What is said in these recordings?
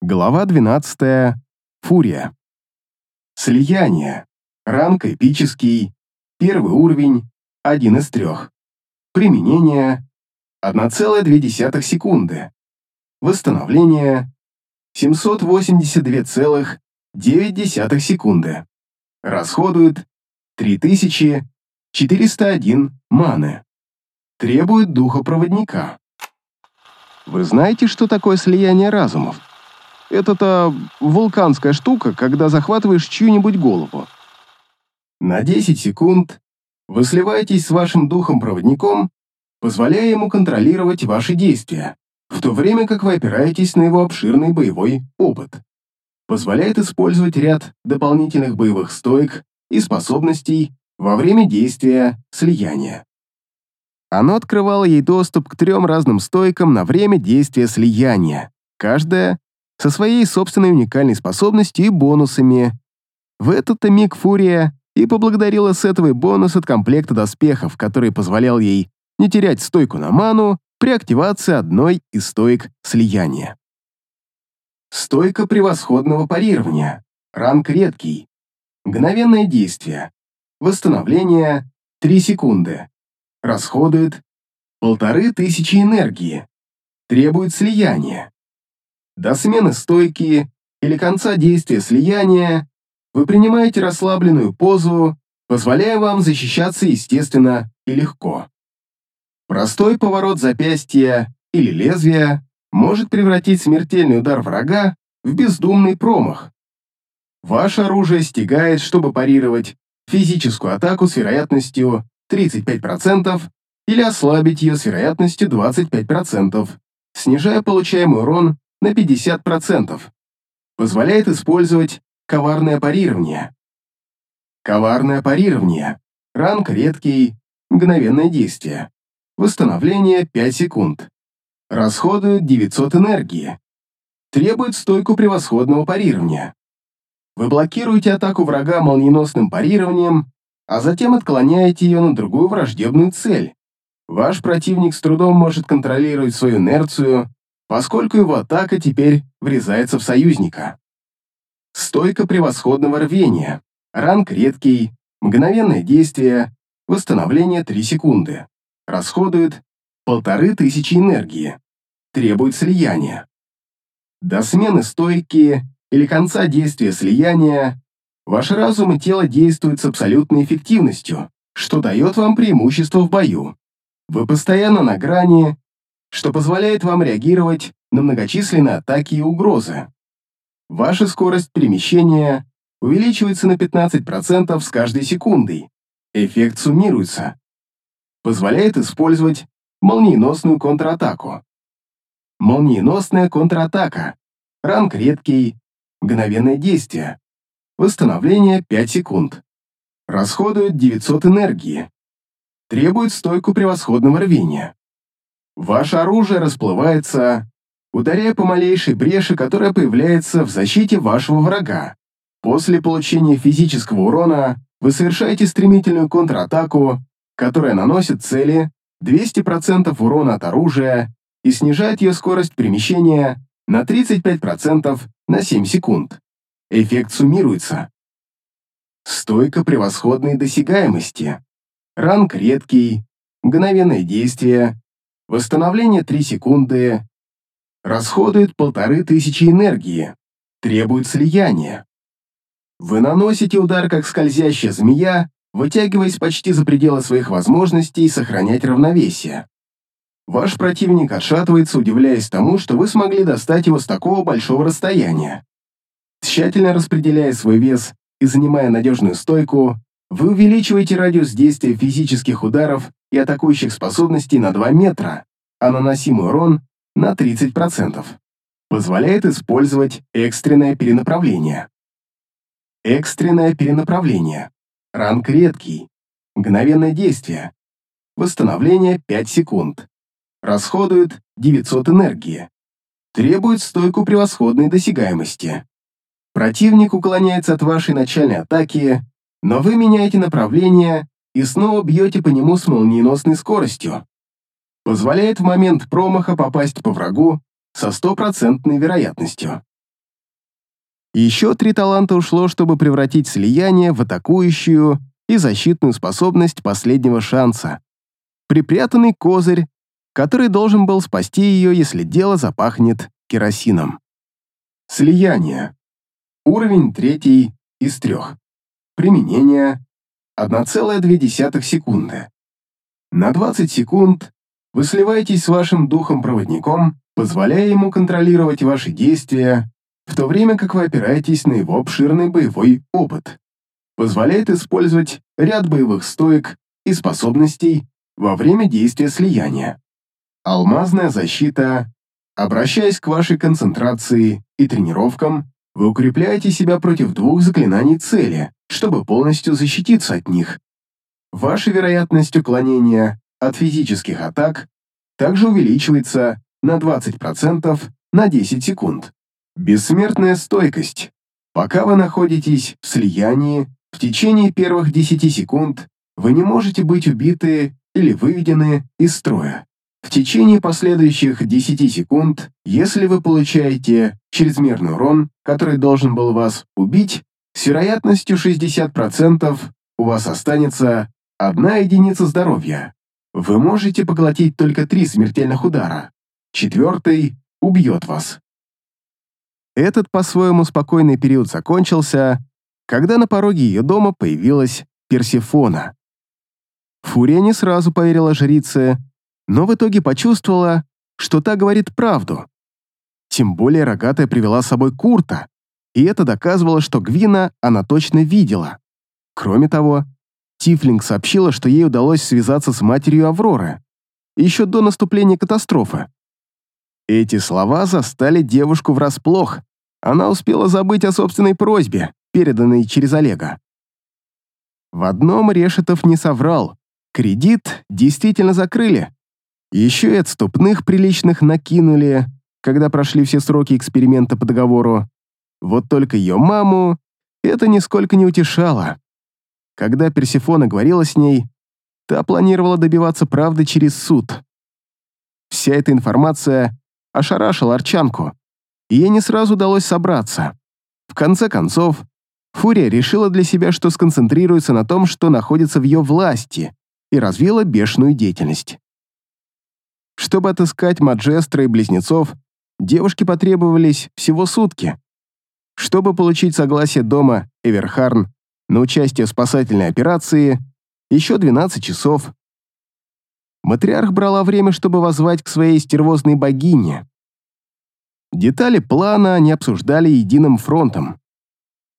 Глава 12. Фурия. Слияние. Ранг эпический. Первый уровень. Один из трех. Применение. 1,2 секунды. Восстановление. 782,9 секунды. Расходует 3401 маны. Требует духа проводника. Вы знаете, что такое слияние разумов? Это-то вулканская штука, когда захватываешь чью-нибудь голову. На 10 секунд вы сливаетесь с вашим духом-проводником, позволяя ему контролировать ваши действия, в то время как вы опираетесь на его обширный боевой опыт. Позволяет использовать ряд дополнительных боевых стоек и способностей во время действия слияния. Оно открывало ей доступ к трем разным стойкам на время действия слияния, каждая со своей собственной уникальной способностью и бонусами. В этот-то миг Фурия и поблагодарила Сетовый бонус от комплекта доспехов, который позволял ей не терять стойку на ману при активации одной из стоек слияния. Стойка превосходного парирования. Ранг редкий. Мгновенное действие. Восстановление 3 секунды. Расходует полторы тысячи энергии. Требует слияния. До смены стойки или конца действия слияния вы принимаете расслабленную позу, позволяя вам защищаться естественно и легко. Простой поворот запястья или лезвия может превратить смертельный удар врага в бездумный промах. Ваше оружие стягает, чтобы парировать физическую атаку с вероятностью 35% или ослабить ее с вероятностью 25%, снижая получаемый урон на 50%. Позволяет использовать коварное парирование. Коварное парирование. Ранг редкий, мгновенное действие. Восстановление 5 секунд. Расходует 900 энергии. Требует стойку превосходного парирования. Вы блокируете атаку врага молниеносным парированием, а затем отклоняете ее на другую враждебную цель. Ваш противник с трудом может контролировать свою инерцию поскольку его атака теперь врезается в союзника. Стойка превосходного рвения, ранг редкий, мгновенное действие, восстановление 3 секунды, расходует полторы тысячи энергии, требует слияния. До смены стойки или конца действия слияния ваш разум и тело действуют с абсолютной эффективностью, что дает вам преимущество в бою. Вы постоянно на грани, что позволяет вам реагировать на многочисленные атаки и угрозы. Ваша скорость перемещения увеличивается на 15% с каждой секундой. Эффект суммируется. Позволяет использовать молниеносную контратаку. Молниеносная контратака. Ранг редкий. Мгновенное действие. Восстановление 5 секунд. Расходует 900 энергии. Требует стойку превосходного рвения. Ваше оружие расплывается, ударяя по малейшей бреши, которая появляется в защите вашего врага. После получения физического урона вы совершаете стремительную контратаку, которая наносит цели 200% урона от оружия и снижает ее скорость перемещения на 35% на 7 секунд. Эффект суммируется. Стойка превосходной досягаемости. Ранг редкий. Мгновенное действие. Восстановление 3 секунды. Расходует полторы тысячи энергии. Требует слияния. Вы наносите удар, как скользящая змея, вытягиваясь почти за пределы своих возможностей сохранять равновесие. Ваш противник отшатывается, удивляясь тому, что вы смогли достать его с такого большого расстояния. Тщательно распределяя свой вес и занимая надежную стойку, вы увеличиваете радиус действия физических ударов и атакующих способностей на 2 метра, а наносимый урон на 30%. Позволяет использовать экстренное перенаправление. Экстренное перенаправление. Ранг редкий. Мгновенное действие. Восстановление 5 секунд. Расходует 900 энергии. Требует стойку превосходной досягаемости. Противник уклоняется от вашей начальной атаки, но вы меняете направление и снова бьете по нему с молниеносной скоростью. Позволяет в момент промаха попасть по врагу со стопроцентной вероятностью. Еще три таланта ушло, чтобы превратить слияние в атакующую и защитную способность последнего шанса. Припрятанный козырь, который должен был спасти ее, если дело запахнет керосином. Слияние. Уровень третий из трех. Применение 1,2 секунды. На 20 секунд вы сливаетесь с вашим духом-проводником, позволяя ему контролировать ваши действия, в то время как вы опираетесь на его обширный боевой опыт. Позволяет использовать ряд боевых стоек и способностей во время действия слияния. Алмазная защита. Обращаясь к вашей концентрации и тренировкам, вы укрепляете себя против двух заклинаний цели, чтобы полностью защититься от них. Ваша вероятность уклонения от физических атак также увеличивается на 20% на 10 секунд. Бессмертная стойкость. Пока вы находитесь в слиянии, в течение первых 10 секунд вы не можете быть убиты или выведены из строя. В течение последующих 10 секунд, если вы получаете чрезмерный урон, который должен был вас убить, с вероятностью 60% у вас останется одна единица здоровья. Вы можете поглотить только три смертельных удара. Четвертый убьет вас. Этот по-своему спокойный период закончился, когда на пороге ее дома появилась Персефона. Фурия не сразу поверила жрице, но в итоге почувствовала, что та говорит правду. Тем более рогатая привела с собой Курта, и это доказывало, что Гвина она точно видела. Кроме того, Тифлинг сообщила, что ей удалось связаться с матерью Авроры, еще до наступления катастрофы. Эти слова застали девушку врасплох. Она успела забыть о собственной просьбе, переданной через Олега. В одном Решетов не соврал. Кредит действительно закрыли. Еще и отступных приличных накинули, когда прошли все сроки эксперимента по договору. Вот только ее маму это нисколько не утешало. Когда Персифона говорила с ней, та планировала добиваться правды через суд. Вся эта информация ошарашила Арчанку, и ей не сразу удалось собраться. В конце концов, Фурия решила для себя, что сконцентрируется на том, что находится в ее власти, и развила бешеную деятельность. Чтобы отыскать Маджестра и Близнецов, девушке потребовались всего сутки. Чтобы получить согласие дома Эверхарн на участие в спасательной операции, еще 12 часов. Матриарх брала время, чтобы возвать к своей стервозной богине. Детали плана они обсуждали единым фронтом.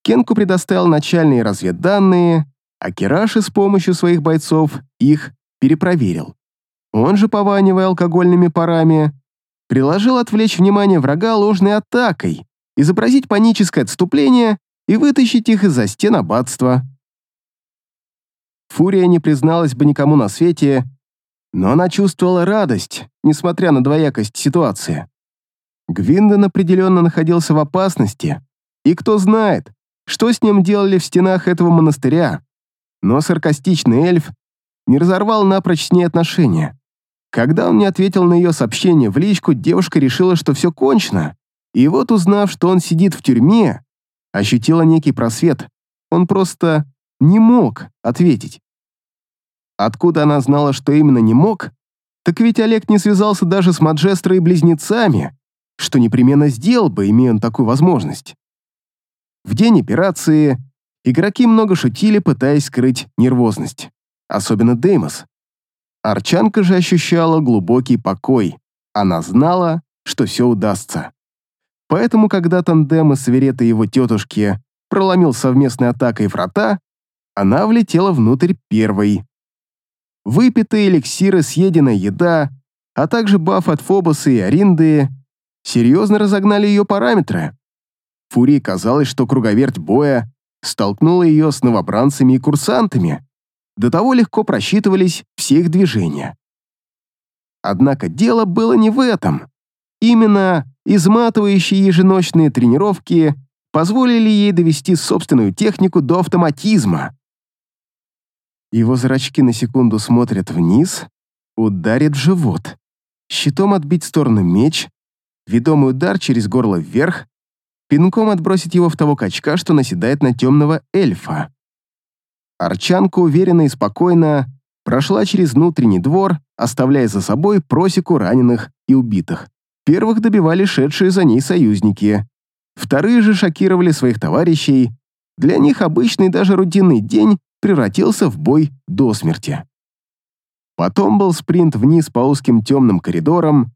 Кенку предоставил начальные разведданные, а Кираши с помощью своих бойцов их перепроверил. Он же, пованивая алкогольными парами, приложил отвлечь внимание врага ложной атакой, изобразить паническое отступление и вытащить их из-за стен аббатства. Фурия не призналась бы никому на свете, но она чувствовала радость, несмотря на двоякость ситуации. Гвинден определенно находился в опасности, и кто знает, что с ним делали в стенах этого монастыря, но саркастичный эльф не разорвал напрочь с ней отношения. Когда он не ответил на ее сообщение в личку, девушка решила, что все кончено, и вот узнав, что он сидит в тюрьме, ощутила некий просвет, он просто не мог ответить. Откуда она знала, что именно не мог? Так ведь Олег не связался даже с Маджестро и близнецами, что непременно сделал бы, имея он такую возможность. В день операции игроки много шутили, пытаясь скрыть нервозность, особенно Деймос. Арчанка же ощущала глубокий покой. Она знала, что все удастся. Поэтому, когда тандем из Сверета и его тетушки проломил совместной атакой врата, она влетела внутрь первой. Выпитые эликсиры, съеденная еда, а также баф от Фобоса и Аринды серьезно разогнали ее параметры. Фурии казалось, что круговерть боя столкнула ее с новобранцами и курсантами. До того легко просчитывались все их движения. Однако дело было не в этом. Именно изматывающие еженочные тренировки позволили ей довести собственную технику до автоматизма. Его зрачки на секунду смотрят вниз, ударит в живот. Щитом отбить сторону меч, ведомый удар через горло вверх, пинком отбросить его в того качка, что наседает на темного эльфа. Арчанка уверенно и спокойно прошла через внутренний двор, оставляя за собой просеку раненых и убитых. Первых добивали шедшие за ней союзники. Вторые же шокировали своих товарищей. Для них обычный даже рутинный день превратился в бой до смерти. Потом был спринт вниз по узким темным коридорам.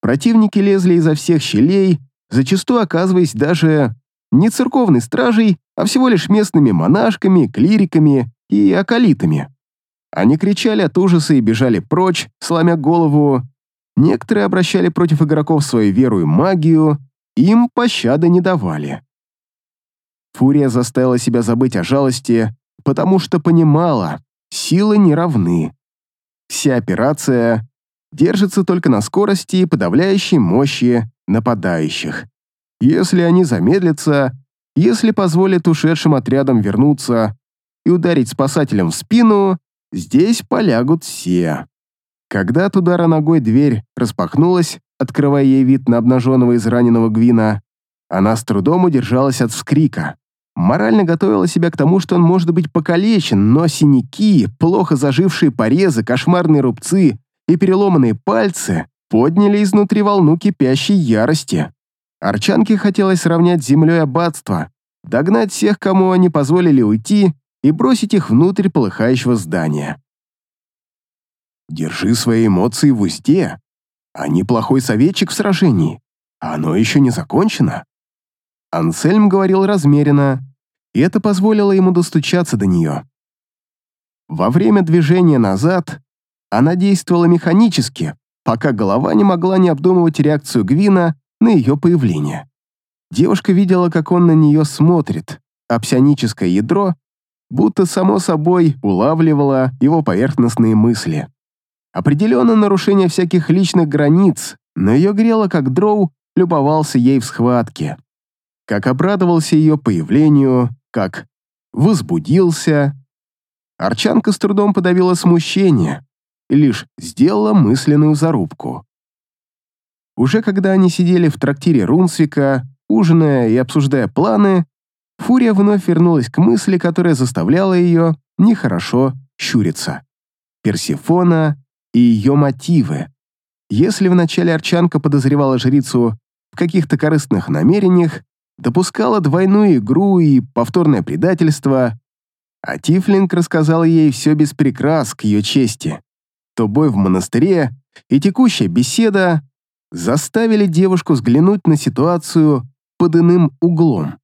Противники лезли изо всех щелей, зачастую оказываясь даже не церковной стражей, а всего лишь местными монашками, клириками и акалитами. Они кричали от ужаса и бежали прочь, сломя голову. Некоторые обращали против игроков свою веру и магию, им пощады не давали. Фурия заставила себя забыть о жалости, потому что понимала, силы не равны. Вся операция держится только на скорости и подавляющей мощи нападающих. Если они замедлятся, если позволят ушедшим отрядам вернуться и ударить спасателям в спину, здесь полягут все. Когда от удара ногой дверь распахнулась, открывая ей вид на обнаженного израненного Гвина, она с трудом удержалась от вскрика. Морально готовила себя к тому, что он может быть покалечен, но синяки, плохо зажившие порезы, кошмарные рубцы и переломанные пальцы подняли изнутри волну кипящей ярости. Арчанке хотелось сравнять с землей аббатство, догнать всех, кому они позволили уйти, и бросить их внутрь полыхающего здания. «Держи свои эмоции в узде. Они плохой советчик в сражении. А оно еще не закончено». Ансельм говорил размеренно, и это позволило ему достучаться до нее. Во время движения назад она действовала механически, пока голова не могла не обдумывать реакцию Гвина на ее появление. Девушка видела, как он на нее смотрит, а псионическое ядро будто само собой улавливало его поверхностные мысли. Определенно нарушение всяких личных границ, но ее грело, как дроу любовался ей в схватке. Как обрадовался ее появлению, как возбудился. Арчанка с трудом подавила смущение и лишь сделала мысленную зарубку. Уже когда они сидели в трактире Рунсвика, ужиная и обсуждая планы, Фурия вновь вернулась к мысли, которая заставляла ее нехорошо щуриться. Персифона и ее мотивы. Если вначале Арчанка подозревала жрицу в каких-то корыстных намерениях, допускала двойную игру и повторное предательство, а Тифлинг рассказал ей все без прикрас к ее чести, то бой в монастыре и текущая беседа заставили девушку взглянуть на ситуацию под иным углом.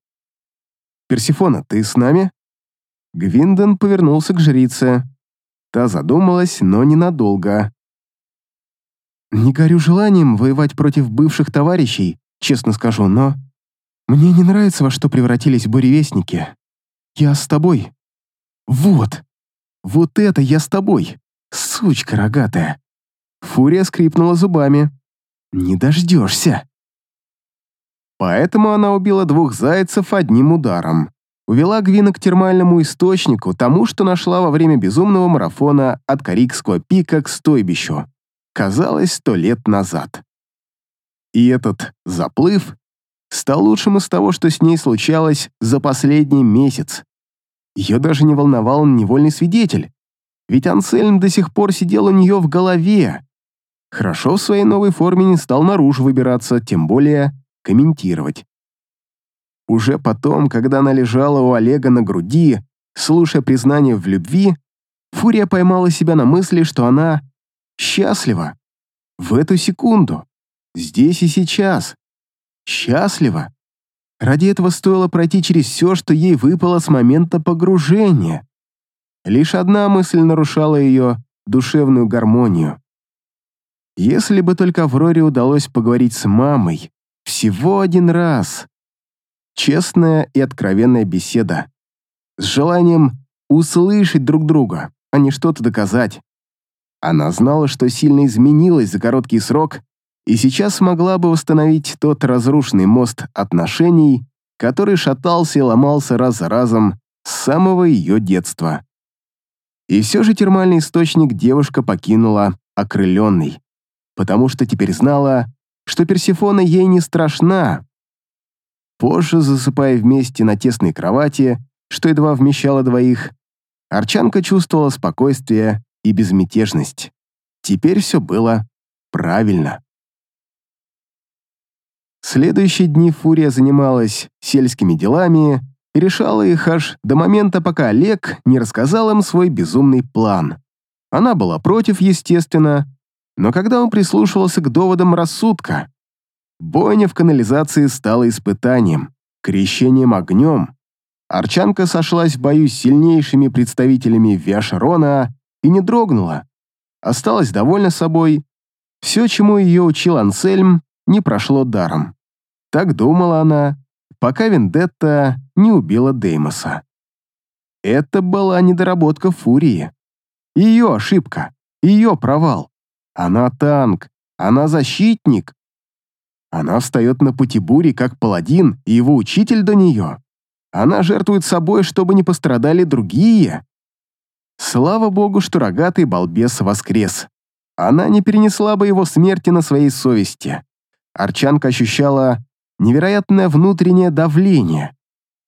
«Персифона, ты с нами?» Гвиндон повернулся к жрице. Та задумалась, но ненадолго. «Не горю желанием воевать против бывших товарищей, честно скажу, но мне не нравится, во что превратились буревестники. Я с тобой. Вот. Вот это я с тобой. Сучка рогатая. Фурия скрипнула зубами. Не дождешься. Поэтому она убила двух зайцев одним ударом. Увела Гвина к термальному источнику, тому, что нашла во время безумного марафона от Карикского пика к стойбищу. Казалось, сто лет назад. И этот заплыв стал лучшим из того, что с ней случалось за последний месяц. Ее даже не волновал невольный свидетель, ведь Ансельм до сих пор сидел у нее в голове. Хорошо в своей новой форме не стал наружу выбираться, тем более комментировать. Уже потом, когда она лежала у Олега на груди, слушая признание в любви, Фурия поймала себя на мысли, что она счастлива. В эту секунду. Здесь и сейчас счастлива. Ради этого стоило пройти через все, что ей выпало с момента погружения. Лишь одна мысль нарушала ее душевную гармонию. Если бы только Авроре удалось поговорить с мамой всего один раз. Честная и откровенная беседа. С желанием услышать друг друга, а не что-то доказать. Она знала, что сильно изменилась за короткий срок и сейчас смогла бы восстановить тот разрушенный мост отношений, который шатался и ломался раз за разом с самого ее детства. И все же термальный источник девушка покинула окрыленной, потому что теперь знала, что Персифона ей не страшна. Позже, засыпая вместе на тесной кровати, что едва вмещало двоих, Арчанка чувствовала спокойствие и безмятежность. Теперь все было правильно. Следующие дни Фурия занималась сельскими делами и решала их аж до момента, пока Олег не рассказал им свой безумный план. Она была против, естественно, но когда он прислушивался к доводам рассудка, бойня в канализации стала испытанием, крещением огнем. Арчанка сошлась в бою с сильнейшими представителями Виашарона и не дрогнула. Осталась довольна собой. Все, чему ее учил Ансельм, не прошло даром. Так думала она, пока Вендетта не убила Деймоса. Это была недоработка Фурии. Ее ошибка, ее провал. Она танк, она защитник. Она встает на пути бури, как паладин и его учитель до нее. Она жертвует собой, чтобы не пострадали другие. Слава богу, что рогатый балбес воскрес. Она не перенесла бы его смерти на своей совести. Арчанка ощущала невероятное внутреннее давление,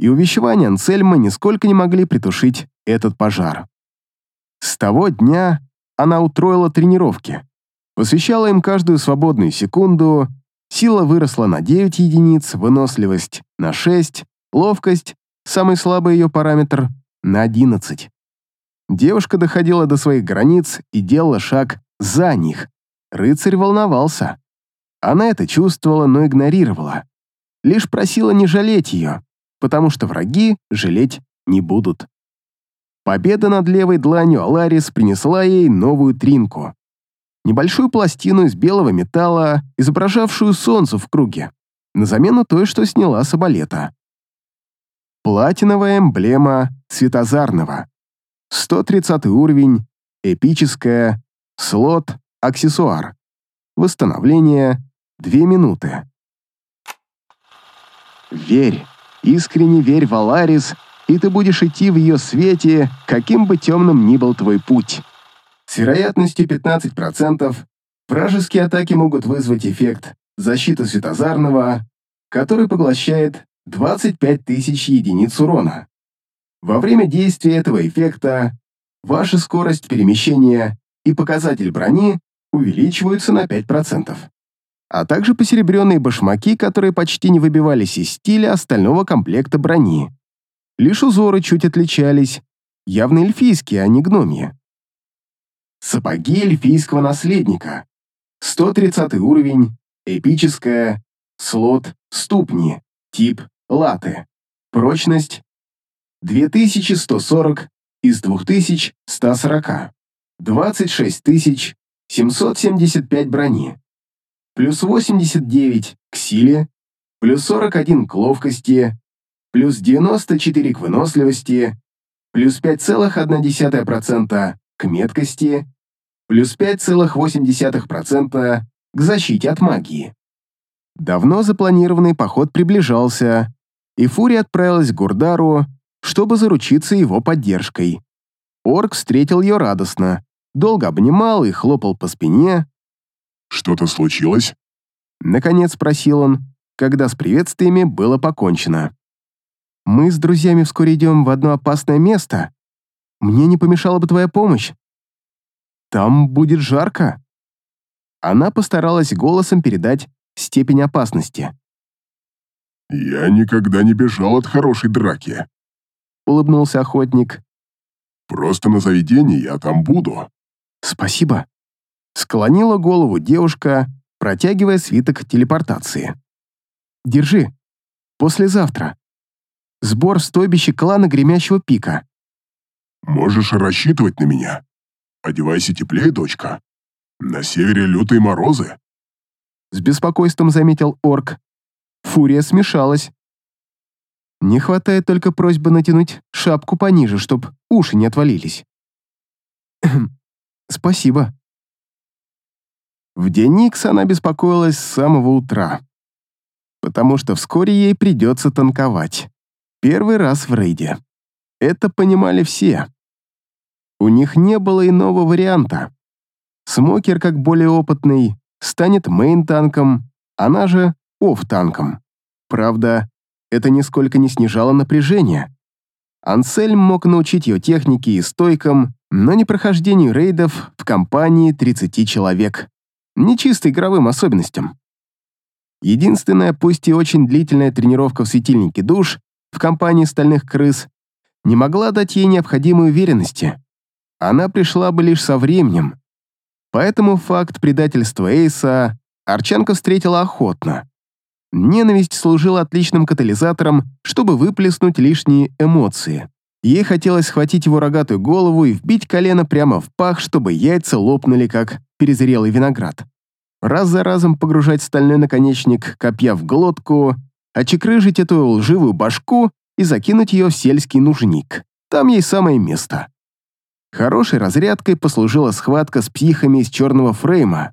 и увещевания Ансельма нисколько не могли притушить этот пожар. С того дня она утроила тренировки, посвящала им каждую свободную секунду, сила выросла на 9 единиц, выносливость на 6, ловкость, самый слабый ее параметр, на 11. Девушка доходила до своих границ и делала шаг за них. Рыцарь волновался. Она это чувствовала, но игнорировала. Лишь просила не жалеть ее, потому что враги жалеть не будут. Победа над левой дланью Аларис принесла ей новую тринку небольшую пластину из белого металла, изображавшую солнце в круге, на замену той, что сняла с абалета. Платиновая эмблема Светозарного. 130 уровень, эпическая, слот, аксессуар. Восстановление 2 минуты. Верь, искренне верь в Аларис, и ты будешь идти в ее свете, каким бы темным ни был твой путь. С вероятностью 15% вражеские атаки могут вызвать эффект защиты светозарного, который поглощает 25 тысяч единиц урона. Во время действия этого эффекта ваша скорость перемещения и показатель брони увеличиваются на 5%, а также посеребренные башмаки, которые почти не выбивались из стиля остального комплекта брони. Лишь узоры чуть отличались, явно эльфийские, а не гномьи. Сапоги эльфийского наследника. 130 уровень, эпическая, слот, ступни, тип, латы. Прочность 2140 из 2140. 26775 брони. Плюс 89 к силе, плюс 41 к ловкости, плюс 94 к выносливости, плюс 5,1% к меткости, плюс 5,8% к защите от магии. Давно запланированный поход приближался, и Фурия отправилась к Гурдару, чтобы заручиться его поддержкой. Орк встретил ее радостно, долго обнимал и хлопал по спине. «Что-то случилось?» Наконец спросил он, когда с приветствиями было покончено. «Мы с друзьями вскоре идем в одно опасное место. Мне не помешала бы твоя помощь. Там будет жарко». Она постаралась голосом передать степень опасности. «Я никогда не бежал от хорошей драки», — улыбнулся охотник. «Просто на заведении я там буду». «Спасибо», — склонила голову девушка, протягивая свиток телепортации. «Держи. Послезавтра. Сбор в стойбище клана Гремящего Пика. Можешь рассчитывать на меня. Одевайся теплее, дочка. На севере лютые морозы. С беспокойством заметил орк. Фурия смешалась. Не хватает только просьбы натянуть шапку пониже, чтоб уши не отвалились. Спасибо. В день Никс она беспокоилась с самого утра, потому что вскоре ей придется танковать. Первый раз в рейде. Это понимали все. У них не было иного варианта. Смокер, как более опытный, станет мейн-танком, она же офф-танком. Правда, это нисколько не снижало напряжение. Ансельм мог научить ее технике и стойкам, но не прохождению рейдов в компании 30 человек. Не чисто игровым особенностям. Единственная, пусть и очень длительная тренировка в светильнике душ в компании стальных крыс не могла дать ей необходимой уверенности. Она пришла бы лишь со временем. Поэтому факт предательства Эйса Арчанка встретила охотно. Ненависть служила отличным катализатором, чтобы выплеснуть лишние эмоции. Ей хотелось схватить его рогатую голову и вбить колено прямо в пах, чтобы яйца лопнули, как перезрелый виноград. Раз за разом погружать стальной наконечник копья в глотку, очекрыжить эту лживую башку и закинуть ее в сельский нужник. Там ей самое место. Хорошей разрядкой послужила схватка с психами из черного фрейма.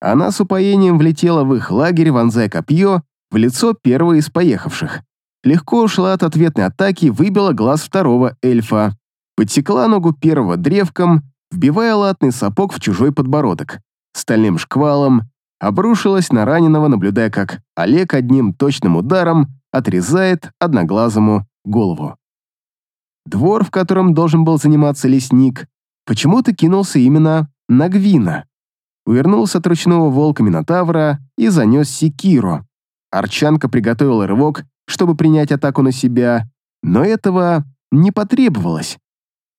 Она с упоением влетела в их лагерь, вонзая копье в лицо первого из поехавших. Легко ушла от ответной атаки и выбила глаз второго эльфа. Подсекла ногу первого древком, вбивая латный сапог в чужой подбородок. Стальным шквалом обрушилась на раненого, наблюдая, как Олег одним точным ударом отрезает одноглазому голову. Двор, в котором должен был заниматься лесник, почему-то кинулся именно на Гвина. Увернулся от ручного волка Минотавра и занес секиру. Арчанка приготовила рывок, чтобы принять атаку на себя, но этого не потребовалось.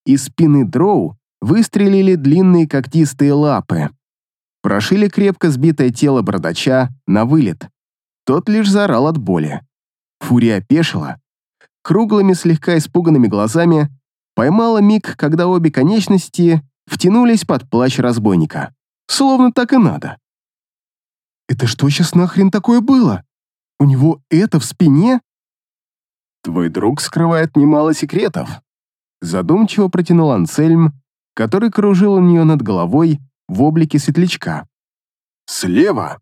Из спины дроу выстрелили длинные когтистые лапы. Прошили крепко сбитое тело бородача на вылет. Тот лишь заорал от боли. Фурия опешила. Круглыми, слегка испуганными глазами поймала миг, когда обе конечности втянулись под плащ разбойника. Словно так и надо. «Это что сейчас нахрен такое было? У него это в спине?» «Твой друг скрывает немало секретов», задумчиво протянул Ансельм, который кружил у нее над головой в облике светлячка. «Слева!»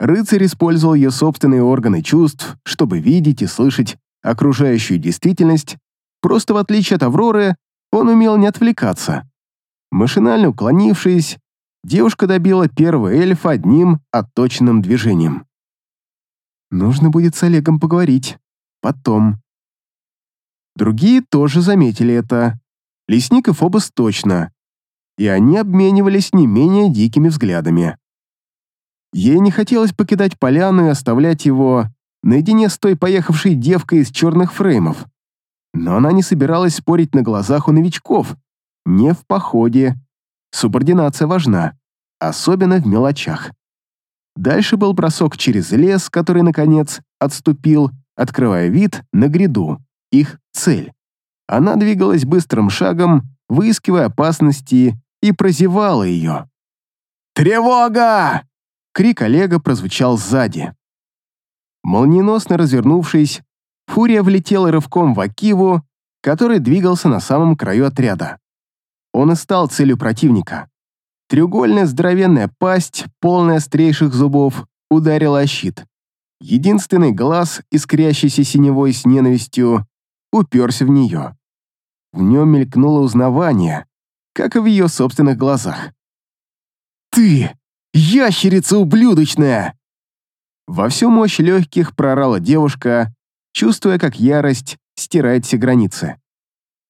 Рыцарь использовал ее собственные органы чувств, чтобы видеть и слышать окружающую действительность, просто в отличие от Авроры, он умел не отвлекаться. Машинально уклонившись, девушка добила первого эльфа одним отточенным движением. Нужно будет с Олегом поговорить. Потом. Другие тоже заметили это. Лесник и Фобос точно. И они обменивались не менее дикими взглядами. Ей не хотелось покидать поляну и оставлять его наедине с той поехавшей девкой из черных фреймов. Но она не собиралась спорить на глазах у новичков. Не в походе. Субординация важна, особенно в мелочах. Дальше был бросок через лес, который, наконец, отступил, открывая вид на гряду, их цель. Она двигалась быстрым шагом, выискивая опасности, и прозевала ее. «Тревога!» Крик Олега прозвучал сзади. Молниеносно развернувшись, Фурия влетела рывком в Акиву, который двигался на самом краю отряда. Он и стал целью противника. Треугольная здоровенная пасть, полная острейших зубов, ударила о щит. Единственный глаз, искрящийся синевой с ненавистью, уперся в нее. В нем мелькнуло узнавание, как и в ее собственных глазах. «Ты!» «Ящерица ублюдочная!» Во всю мощь легких прорала девушка, чувствуя, как ярость стирает все границы.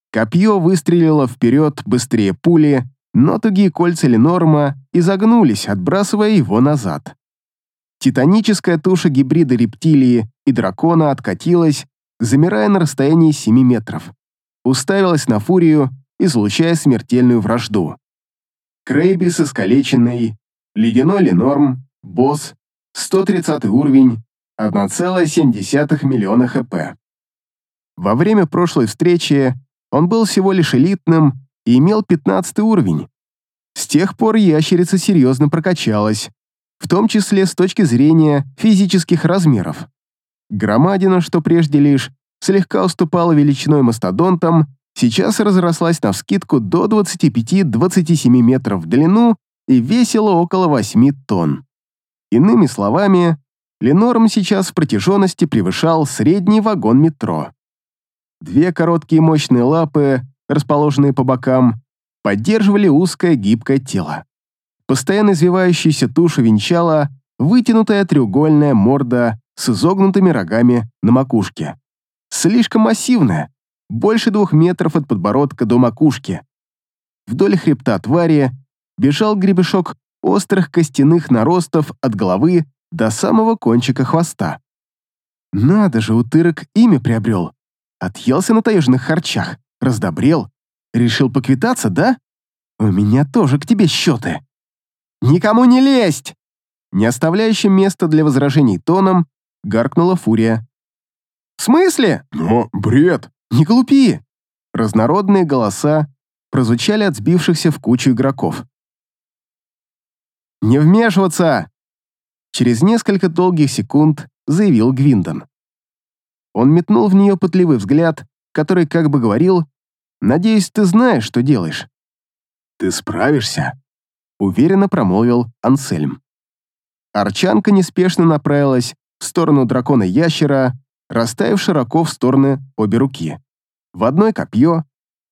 Копье выстрелило вперед быстрее пули, но тугие кольца Ленорма изогнулись, отбрасывая его назад. Титаническая туша гибрида рептилии и дракона откатилась, замирая на расстоянии 7 метров. Уставилась на фурию, излучая смертельную вражду. Крейбис искалеченный, Ледяной Ленорм, босс, 130 уровень, 1,7 миллиона хп. Во время прошлой встречи он был всего лишь элитным и имел 15 уровень. С тех пор ящерица серьезно прокачалась, в том числе с точки зрения физических размеров. Громадина, что прежде лишь слегка уступала величиной мастодонтам, сейчас разрослась на вскидку до 25-27 метров в длину и весила около 8 тонн. Иными словами, Ленорм сейчас в протяженности превышал средний вагон метро. Две короткие мощные лапы, расположенные по бокам, поддерживали узкое гибкое тело. Постоянно извивающуюся тушу венчала вытянутая треугольная морда с изогнутыми рогами на макушке. Слишком массивная, больше двух метров от подбородка до макушки. Вдоль хребта твари бежал гребешок острых костяных наростов от головы до самого кончика хвоста. Надо же, утырок имя приобрел. Отъелся на таежных харчах, раздобрел. Решил поквитаться, да? У меня тоже к тебе счеты. Никому не лезть! Не оставляющим места для возражений тоном, гаркнула фурия. «В смысле?» «Но бред!» «Не глупи!» Разнородные голоса прозвучали от сбившихся в кучу игроков. «Не вмешиваться!» Через несколько долгих секунд заявил Гвиндон. Он метнул в нее пытливый взгляд, который как бы говорил, «Надеюсь, ты знаешь, что делаешь». «Ты справишься», — уверенно промолвил Ансельм. Арчанка неспешно направилась в сторону дракона-ящера, расставив широко в стороны обе руки. В одной копье,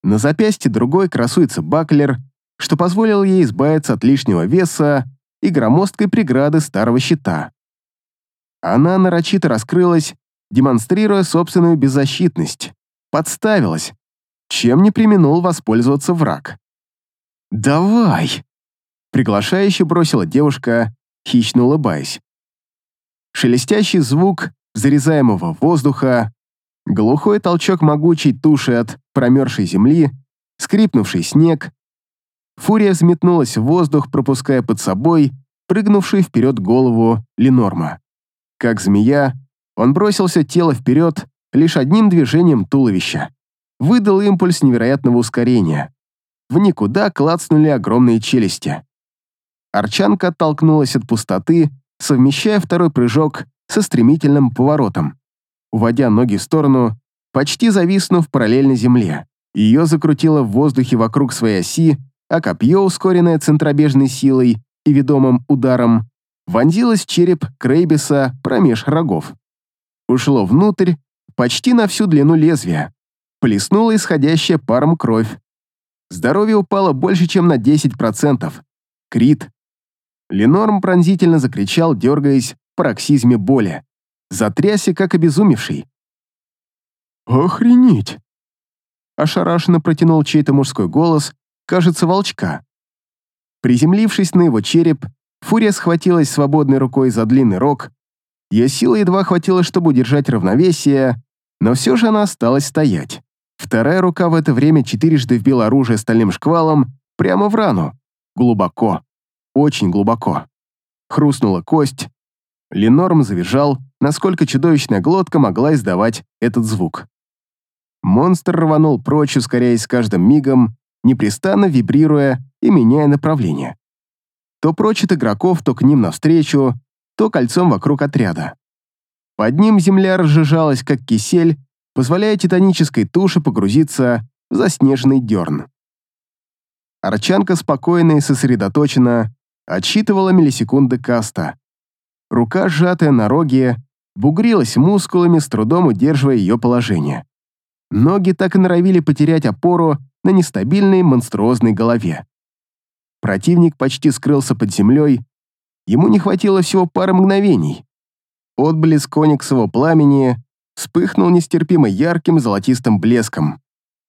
на запястье другой красуется баклер, что позволило ей избавиться от лишнего веса и громоздкой преграды старого щита. Она нарочито раскрылась, демонстрируя собственную беззащитность, подставилась, чем не применул воспользоваться враг. «Давай!» — приглашающе бросила девушка, хищно улыбаясь. Шелестящий звук зарезаемого воздуха, глухой толчок могучей туши от промерзшей земли, скрипнувший снег. Фурия взметнулась в воздух, пропуская под собой прыгнувшую вперед голову Ленорма. Как змея, он бросился тело вперед лишь одним движением туловища. Выдал импульс невероятного ускорения. В никуда клацнули огромные челюсти. Арчанка оттолкнулась от пустоты, совмещая второй прыжок со стремительным поворотом. Уводя ноги в сторону, почти зависнув параллельно земле. Ее закрутило в воздухе вокруг своей оси, а копье, ускоренное центробежной силой и ведомым ударом, вонзилось в череп Крейбиса промеж рогов. Ушло внутрь, почти на всю длину лезвия. Плеснула исходящая паром кровь. Здоровье упало больше, чем на 10%. Крит. Ленорм пронзительно закричал, дергаясь в пароксизме боли. Затрясся, как обезумевший. «Охренеть!» Ошарашенно протянул чей-то мужской голос, кажется, волчка. Приземлившись на его череп, Фурия схватилась свободной рукой за длинный рог. Ее силы едва хватило, чтобы удержать равновесие, но все же она осталась стоять. Вторая рука в это время четырежды вбила оружие стальным шквалом прямо в рану. Глубоко. Очень глубоко. Хрустнула кость. Ленорм завизжал, насколько чудовищная глотка могла издавать этот звук. Монстр рванул прочь, ускоряясь с каждым мигом, непрестанно вибрируя и меняя направление то прочь от игроков, то к ним навстречу, то кольцом вокруг отряда. Под ним земля разжижалась, как кисель, позволяя титанической туше погрузиться в заснеженный дерн. Арчанка спокойно и сосредоточенно отсчитывала миллисекунды каста. Рука, сжатая на роге, бугрилась мускулами, с трудом удерживая ее положение. Ноги так и норовили потерять опору на нестабильной монструозной голове. Противник почти скрылся под землей, ему не хватило всего пары мгновений. Отблеск кониксового пламени вспыхнул нестерпимо ярким золотистым блеском,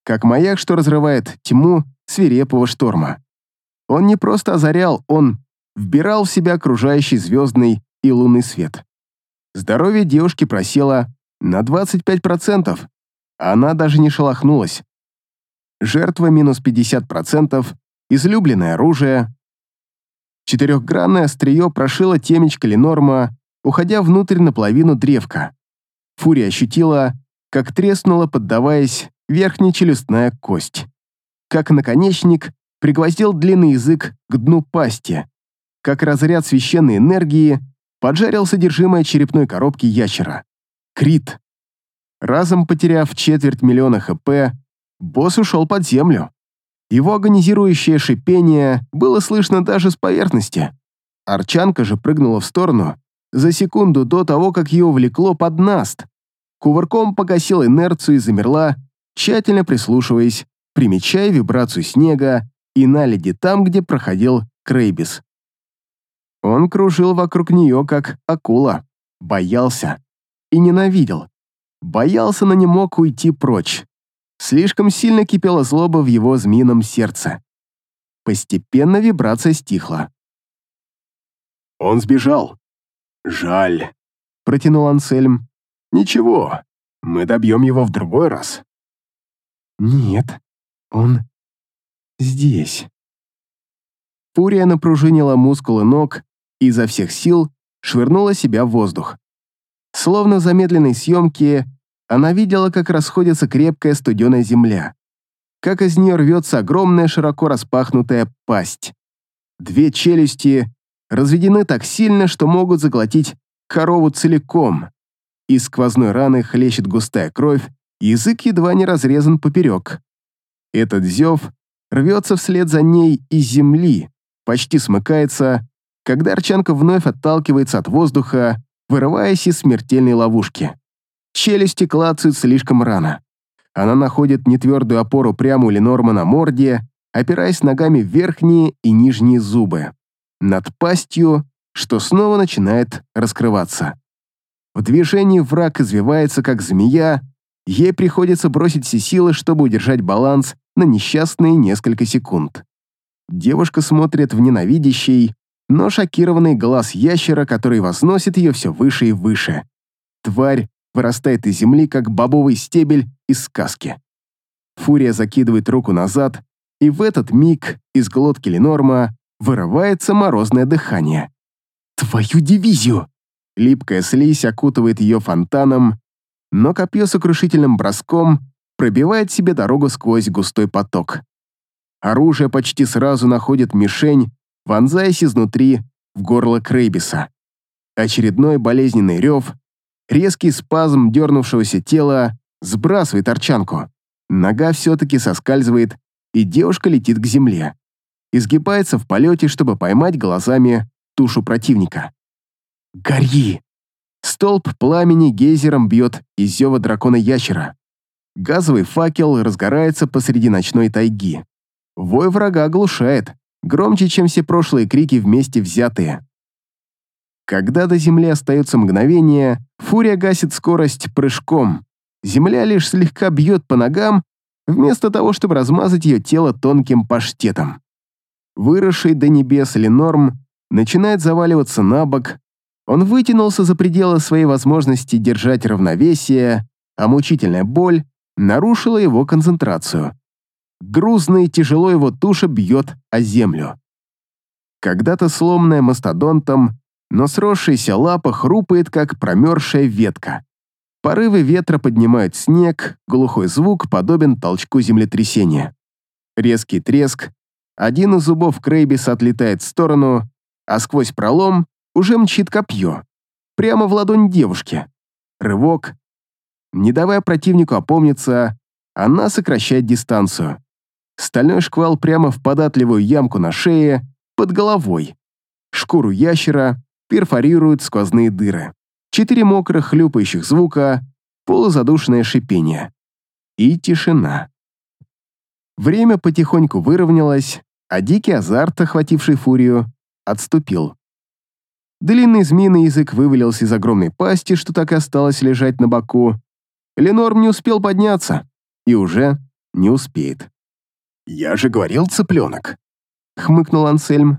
как маяк, что разрывает тьму свирепого шторма. Он не просто озарял, он вбирал в себя окружающий звездный и лунный свет. Здоровье девушки просело на 25%, а она даже не шелохнулась. Жертва минус 50%, излюбленное оружие. Четырехгранное острие прошило темечко Ленорма, уходя внутрь наполовину древка. Фурия ощутила, как треснула, поддаваясь, верхняя челюстная кость. Как наконечник пригвоздил длинный язык к дну пасти. Как разряд священной энергии поджарил содержимое черепной коробки ящера. Крит. Разом потеряв четверть миллиона хп, босс ушел под землю. Его агонизирующее шипение было слышно даже с поверхности. Арчанка же прыгнула в сторону за секунду до того, как ее влекло под наст. Кувырком погасила инерцию и замерла, тщательно прислушиваясь, примечая вибрацию снега и наледи там, где проходил Крейбис. Он кружил вокруг нее, как акула. Боялся и ненавидел. Боялся, но не мог уйти прочь. Слишком сильно кипела злоба в его змеином сердце. Постепенно вибрация стихла. Он сбежал. Жаль. Протянул Ансельм. Ничего, мы добьем его в другой раз. Нет, он здесь. Фурия напружинила мускулы ног и изо всех сил швырнула себя в воздух. Словно замедленной съемке она видела, как расходится крепкая студеная земля, как из нее рвется огромная широко распахнутая пасть. Две челюсти разведены так сильно, что могут заглотить корову целиком. Из сквозной раны хлещет густая кровь, язык едва не разрезан поперек. Этот зев рвется вслед за ней из земли, почти смыкается, когда Арчанка вновь отталкивается от воздуха, вырываясь из смертельной ловушки. Челюсти клацают слишком рано. Она находит нетвердую опору прямо у Ленорма на морде, опираясь ногами в верхние и нижние зубы. Над пастью, что снова начинает раскрываться. В движении враг извивается, как змея, ей приходится бросить все силы, чтобы удержать баланс на несчастные несколько секунд. Девушка смотрит в ненавидящий, но шокированный глаз ящера, который возносит ее все выше и выше. Тварь вырастает из земли, как бобовый стебель из сказки. Фурия закидывает руку назад, и в этот миг из глотки Ленорма вырывается морозное дыхание. «Твою дивизию!» Липкая слизь окутывает ее фонтаном, но копье сокрушительным броском пробивает себе дорогу сквозь густой поток. Оружие почти сразу находит мишень, вонзаясь изнутри в горло Крейбиса. Очередной болезненный рев, резкий спазм дернувшегося тела сбрасывает арчанку. Нога все-таки соскальзывает, и девушка летит к земле. Изгибается в полете, чтобы поймать глазами тушу противника. «Гори!» Столб пламени гейзером бьет из зева дракона-ящера. Газовый факел разгорается посреди ночной тайги. Вой врага оглушает, громче, чем все прошлые крики вместе взятые. Когда до земли остается мгновение, фурия гасит скорость прыжком. Земля лишь слегка бьет по ногам, вместо того, чтобы размазать ее тело тонким паштетом. Выросший до небес Ленорм начинает заваливаться на бок, он вытянулся за пределы своей возможности держать равновесие, а мучительная боль нарушила его концентрацию. Грузно и тяжело его туша бьет о землю. Когда-то сломанная мастодонтом, но сросшаяся лапа хрупает, как промерзшая ветка. Порывы ветра поднимают снег, глухой звук подобен толчку землетрясения. Резкий треск, один из зубов Крейбиса отлетает в сторону, а сквозь пролом уже мчит копье. Прямо в ладонь девушки. Рывок. Не давая противнику опомниться, она сокращает дистанцию. Стальной шквал прямо в податливую ямку на шее, под головой. Шкуру ящера перфорируют сквозные дыры. Четыре мокрых хлюпающих звука, полузадушное шипение. И тишина. Время потихоньку выровнялось, а дикий азарт, охвативший фурию, отступил. Длинный змеиный язык вывалился из огромной пасти, что так и осталось лежать на боку. Ленорм не успел подняться и уже не успеет. «Я же говорил, цыпленок!» — хмыкнул Ансельм.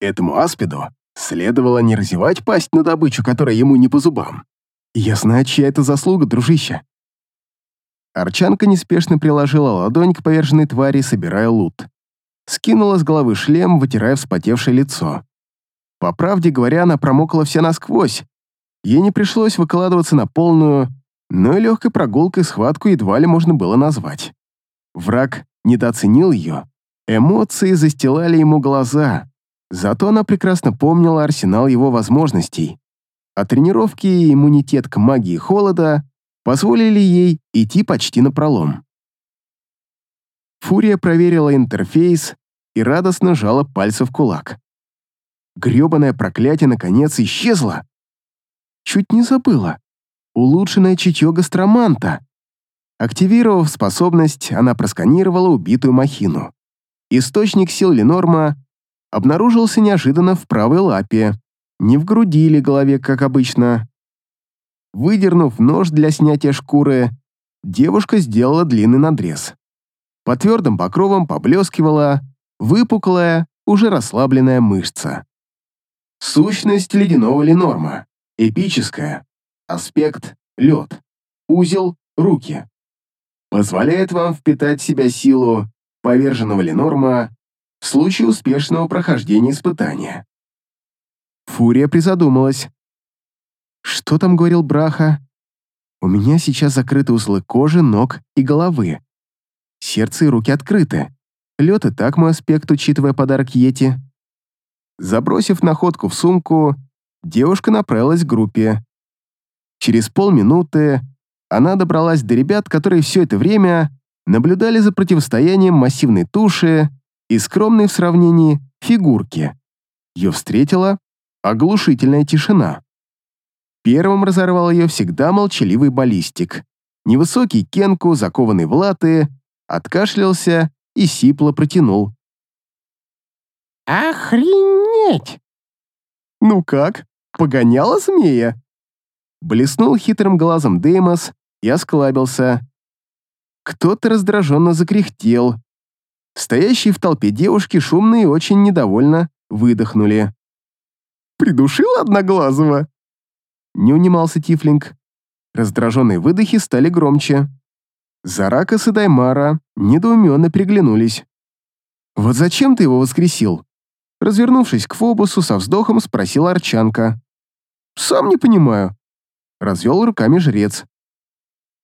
«Этому аспиду следовало не разевать пасть на добычу, которая ему не по зубам». «Я знаю, чья это заслуга, дружище». Арчанка неспешно приложила ладонь к поверженной твари, собирая лут. Скинула с головы шлем, вытирая вспотевшее лицо. По правде говоря, она промокла вся насквозь. Ей не пришлось выкладываться на полную, но и легкой прогулкой схватку едва ли можно было назвать. Враг недооценил ее. Эмоции застилали ему глаза. Зато она прекрасно помнила арсенал его возможностей. А тренировки и иммунитет к магии холода позволили ей идти почти напролом. Фурия проверила интерфейс и радостно жала пальцы в кулак. Грёбаное проклятие наконец исчезло. Чуть не забыла. Улучшенное чутье гастроманта. Активировав способность, она просканировала убитую махину. Источник сил Ленорма обнаружился неожиданно в правой лапе, не в груди или голове, как обычно, Выдернув нож для снятия шкуры, девушка сделала длинный надрез. По твердым покровам поблескивала выпуклая, уже расслабленная мышца. Сущность ледяного ленорма. Эпическая. Аспект – лед. Узел – руки. Позволяет вам впитать в себя силу поверженного ленорма в случае успешного прохождения испытания. Фурия призадумалась. Что там говорил Браха? У меня сейчас закрыты узлы кожи, ног и головы. Сердце и руки открыты. Лед и так мой аспект, учитывая подарок Йети. Забросив находку в сумку, девушка направилась к группе. Через полминуты она добралась до ребят, которые все это время наблюдали за противостоянием массивной туши и скромной в сравнении фигурки. Ее встретила оглушительная тишина. Первым разорвал ее всегда молчаливый баллистик. Невысокий Кенку, закованный в латы, откашлялся и сипло протянул. «Охренеть!» «Ну как, погоняла змея?» Блеснул хитрым глазом Деймос и осклабился. Кто-то раздраженно закряхтел. Стоящие в толпе девушки шумно и очень недовольно выдохнули. «Придушил Одноглазого?» Не унимался Тифлинг. Раздраженные выдохи стали громче. Заракас и Даймара недоуменно приглянулись. «Вот зачем ты его воскресил?» Развернувшись к Фобусу, со вздохом спросила Арчанка. «Сам не понимаю», — развел руками жрец.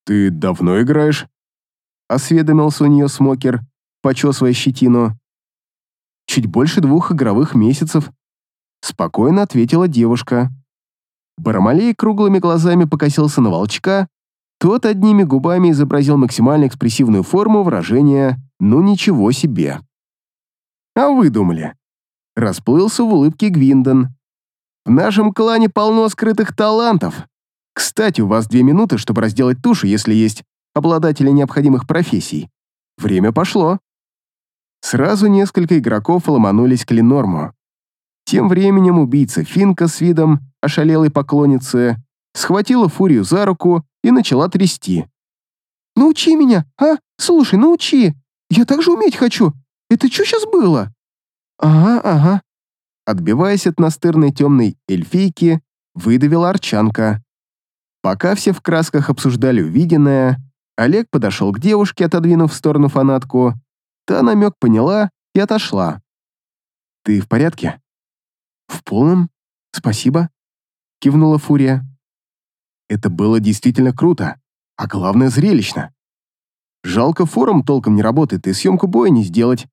«Ты давно играешь?» — осведомился у нее Смокер, почесывая щетину. «Чуть больше двух игровых месяцев», — спокойно ответила девушка. Барамалей круглыми глазами покосился на волчка, тот одними губами изобразил максимально экспрессивную форму выражения «ну ничего себе». «А вы думали?» Расплылся в улыбке Гвиндон. «В нашем клане полно скрытых талантов. Кстати, у вас две минуты, чтобы разделать тушу, если есть обладатели необходимых профессий. Время пошло». Сразу несколько игроков ломанулись к Ленорму. Тем временем убийца Финка с видом ошалелой поклонницы схватила Фурию за руку и начала трясти. «Научи меня, а? Слушай, научи! Я так же уметь хочу! Это что сейчас было?» «Ага, ага». Отбиваясь от настырной темной эльфийки, выдавила Арчанка. Пока все в красках обсуждали увиденное, Олег подошел к девушке, отодвинув в сторону фанатку. Та намек поняла и отошла. «Ты в порядке?» «В полном. Спасибо», — кивнула Фурия. Это было действительно круто, а главное зрелищно. Жалко, форум толком не работает, и съемку боя не сделать.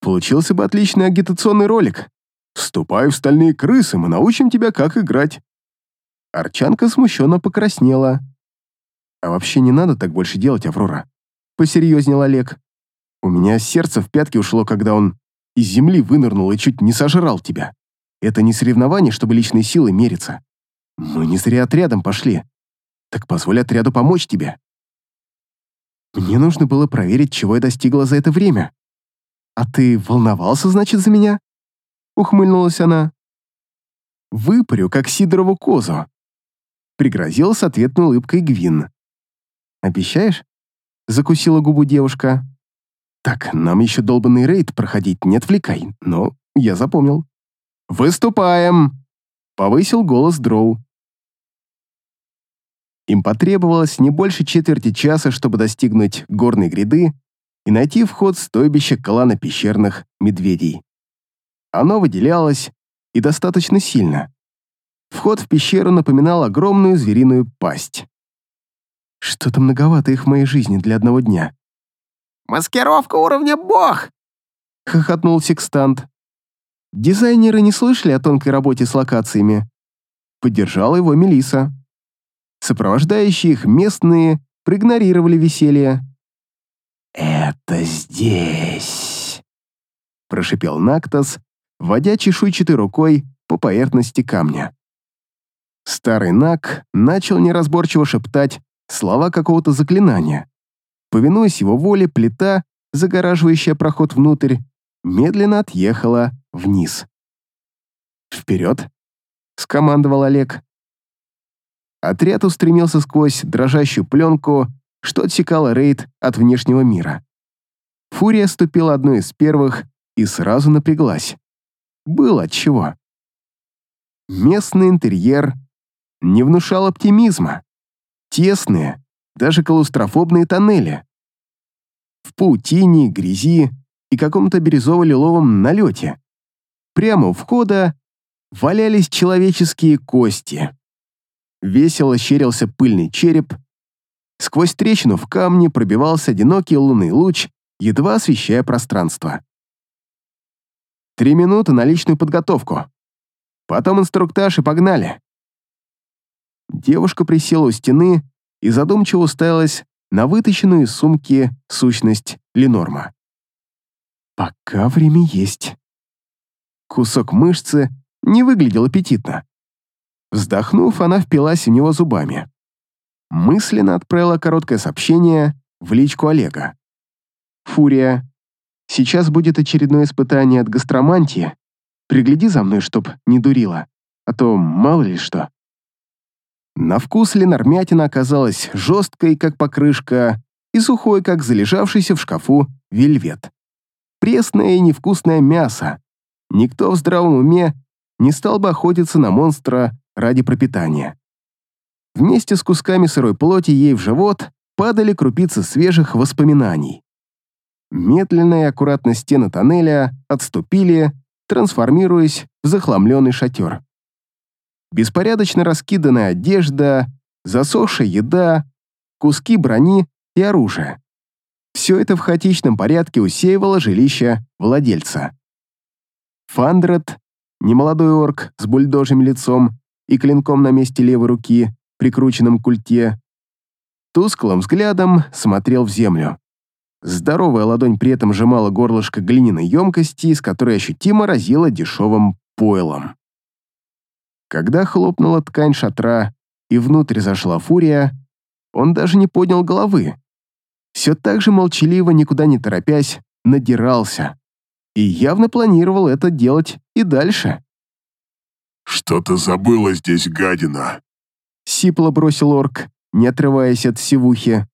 Получился бы отличный агитационный ролик. «Вступай в стальные крысы, мы научим тебя, как играть». Арчанка смущенно покраснела. «А вообще не надо так больше делать, Аврора», — посерьезнел Олег. «У меня сердце в пятки ушло, когда он из земли вынырнул и чуть не сожрал тебя. Это не соревнование, чтобы личной силой мериться. Мы не зря отрядом пошли. Так позволь отряду помочь тебе. Мне нужно было проверить, чего я достигла за это время. А ты волновался, значит, за меня? Ухмыльнулась она. Выпарю, как Сидорову козу. Пригрозил с ответной улыбкой Гвин. Обещаешь? Закусила губу девушка. Так, нам еще долбанный рейд проходить, не отвлекай, но я запомнил. «Выступаем!» — повысил голос Дроу. Им потребовалось не больше четверти часа, чтобы достигнуть горной гряды и найти вход в стойбище клана пещерных медведей. Оно выделялось и достаточно сильно. Вход в пещеру напоминал огромную звериную пасть. Что-то многовато их в моей жизни для одного дня. «Маскировка уровня бог!» — хохотнул секстант. Дизайнеры не слышали о тонкой работе с локациями. Поддержала его Мелиса. Сопровождающие их местные проигнорировали веселье. «Это здесь», — прошипел Нактос, водя чешуйчатой рукой по поверхности камня. Старый Нак начал неразборчиво шептать слова какого-то заклинания. Повинуясь его воле, плита, загораживающая проход внутрь, медленно отъехала вниз. «Вперед!» — скомандовал Олег. Отряд устремился сквозь дрожащую пленку, что отсекала рейд от внешнего мира. Фурия ступила одной из первых и сразу напряглась. Было отчего. Местный интерьер не внушал оптимизма. Тесные, даже клаустрофобные тоннели. В паутине, грязи и каком-то бирюзово-лиловом налете. Прямо у входа валялись человеческие кости. Весело щерился пыльный череп. Сквозь трещину в камне пробивался одинокий лунный луч, едва освещая пространство. Три минуты на личную подготовку. Потом инструктаж и погнали. Девушка присела у стены и задумчиво уставилась на вытащенную из сумки сущность Ленорма. Пока время есть. Кусок мышцы не выглядел аппетитно. Вздохнув, она впилась в него зубами. Мысленно отправила короткое сообщение в личку Олега. «Фурия, сейчас будет очередное испытание от гастромантии. Пригляди за мной, чтоб не дурила, а то мало ли что». На вкус ленормятина оказалась жесткой, как покрышка, и сухой, как залежавшийся в шкафу вельвет. Пресное и невкусное мясо. Никто в здравом уме не стал бы охотиться на монстра ради пропитания. Вместе с кусками сырой плоти ей в живот падали крупицы свежих воспоминаний. Медленно и аккуратно стены тоннеля отступили, трансформируясь в захламленный шатер. Беспорядочно раскиданная одежда, засохшая еда, куски брони и оружия. Все это в хаотичном порядке усеивало жилище владельца. Фандред, немолодой орк с бульдожьим лицом и клинком на месте левой руки, прикрученном к культе, тусклым взглядом смотрел в землю. Здоровая ладонь при этом сжимала горлышко глиняной емкости, из которой ощутимо разила дешевым пойлом. Когда хлопнула ткань шатра и внутрь зашла фурия, он даже не поднял головы. Все так же молчаливо, никуда не торопясь, надирался. И явно планировал это делать и дальше. «Что-то забыла здесь, гадина!» Сипло бросил орк, не отрываясь от сивухи.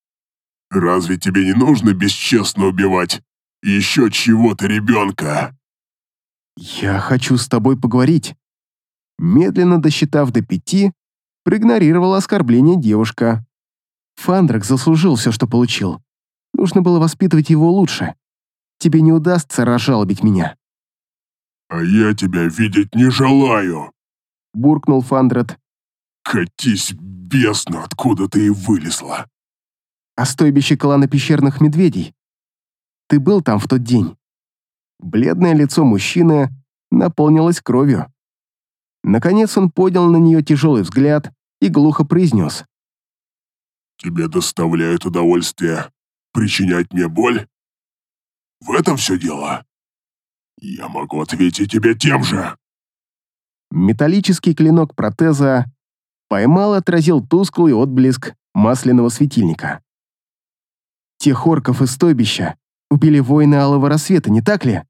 «Разве тебе не нужно бесчестно убивать еще чего-то ребенка?» «Я хочу с тобой поговорить», Медленно досчитав до пяти, проигнорировала оскорбление девушка. Фандрак заслужил все, что получил. Нужно было воспитывать его лучше. Тебе не удастся разжалобить меня. «А я тебя видеть не желаю!» Буркнул Фандрат. «Катись, бездна, откуда ты и вылезла!» «А стойбище клана пещерных медведей? Ты был там в тот день?» Бледное лицо мужчины наполнилось кровью. Наконец он поднял на нее тяжелый взгляд и глухо произнес. «Тебе доставляет удовольствие причинять мне боль? В этом все дело? Я могу ответить тебе тем же!» Металлический клинок протеза поймал и отразил тусклый отблеск масляного светильника. «Тех орков из стойбища убили воины Алого Рассвета, не так ли?»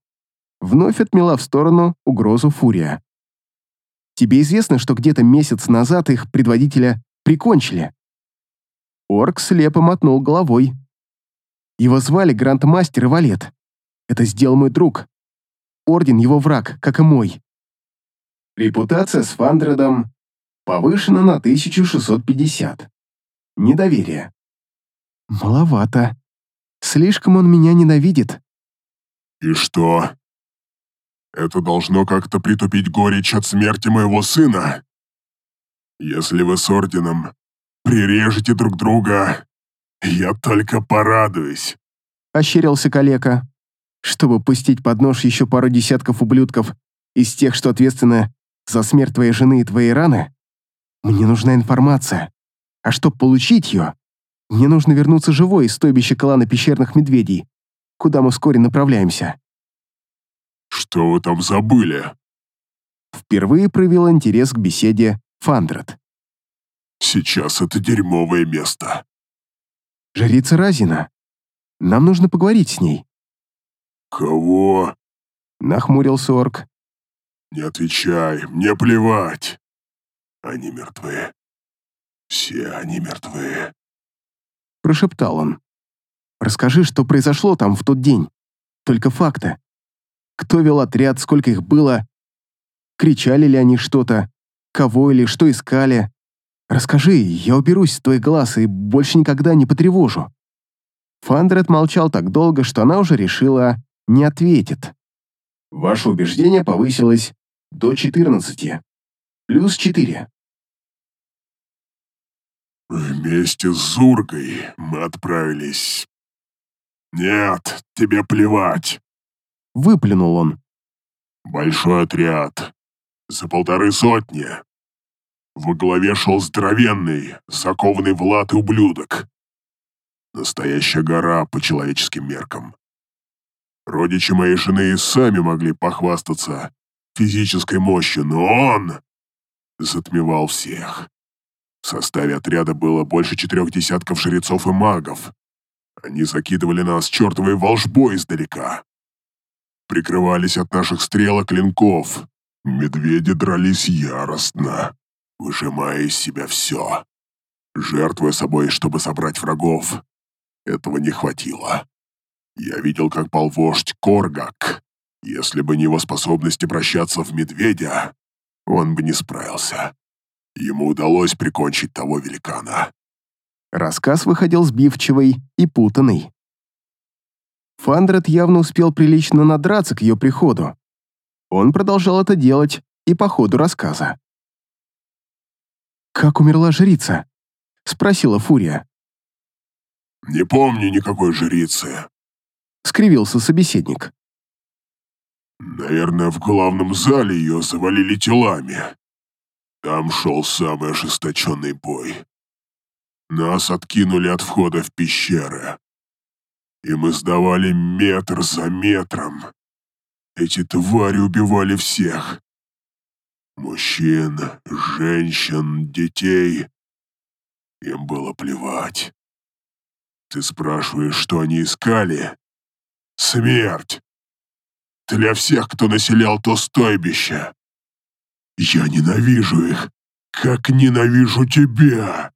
Вновь отмела в сторону угрозу Фурия. Тебе известно, что где-то месяц назад их предводителя прикончили?» Орк слепо мотнул головой. Его звали Грандмастер Валет. Это сделал мой друг. Орден его враг, как и мой. Репутация с Фандредом повышена на 1650. Недоверие. Маловато. Слишком он меня ненавидит. «И что? Это должно как-то притупить горечь от смерти моего сына. Если вы с Орденом прирежете друг друга, я только порадуюсь», — ощерился калека. «Чтобы пустить под нож еще пару десятков ублюдков из тех, что ответственны за смерть твоей жены и твоей раны, мне нужна информация. А чтобы получить ее, мне нужно вернуться живой из стойбища клана пещерных медведей, куда мы вскоре направляемся. «Что вы там забыли?» Впервые проявил интерес к беседе Фандрат. «Сейчас это дерьмовое место». «Жрица Разина. Нам нужно поговорить с ней». «Кого?» — нахмурился орк. «Не отвечай, мне плевать. Они мертвы. Все они мертвы. Прошептал он. Расскажи, что произошло там в тот день. Только факты. Кто вел отряд, сколько их было, кричали ли они что-то, кого или что искали. Расскажи, я уберусь с твоих глаз и больше никогда не потревожу». Фандред молчал так долго, что она уже решила, не ответит. Ваше убеждение повысилось до 14. Плюс 4. Вместе с Зургой мы отправились. Нет, тебе плевать. Выплюнул он. Большой отряд. За полторы сотни. Во главе шел здоровенный, закованный в латы ублюдок. Настоящая гора по человеческим меркам. Родичи моей жены и сами могли похвастаться физической мощью, но он затмевал всех. В составе отряда было больше четырех десятков жрецов и магов. Они закидывали нас чертовой волжбой издалека. Прикрывались от наших стрелок клинков. Медведи дрались яростно, выжимая из себя все. Жертвуя собой, чтобы собрать врагов. Этого не хватило. Я видел, как пал вождь Коргак. Если бы не его способности прощаться в медведя, он бы не справился. Ему удалось прикончить того великана. Рассказ выходил сбивчивый и путанный. Фандред явно успел прилично надраться к ее приходу. Он продолжал это делать и по ходу рассказа. «Как умерла жрица?» — спросила Фурия. «Не помню никакой жрицы», — скривился собеседник. «Наверное, в главном зале ее завалили телами. Там шел самый ожесточенный бой. Нас откинули от входа в пещеры. И мы сдавали метр за метром. Эти твари убивали всех. Мужчин, женщин, детей. Им было плевать. Ты спрашиваешь, что они искали? Смерть. Для всех, кто населял то стойбище. Я ненавижу их, как ненавижу тебя.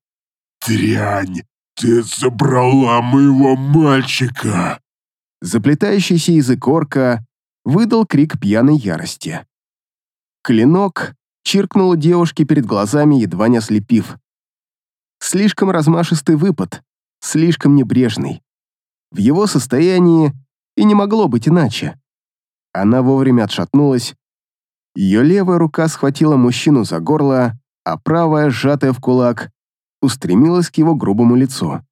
Дрянь, ты забрала моего мальчика. Заплетающийся язык орка выдал крик пьяной ярости. Клинок чиркнул девушке перед глазами, едва не ослепив. Слишком размашистый выпад, слишком небрежный. В его состоянии и не могло быть иначе. Она вовремя отшатнулась, ее левая рука схватила мужчину за горло, а правая, сжатая в кулак, устремилась к его грубому лицу.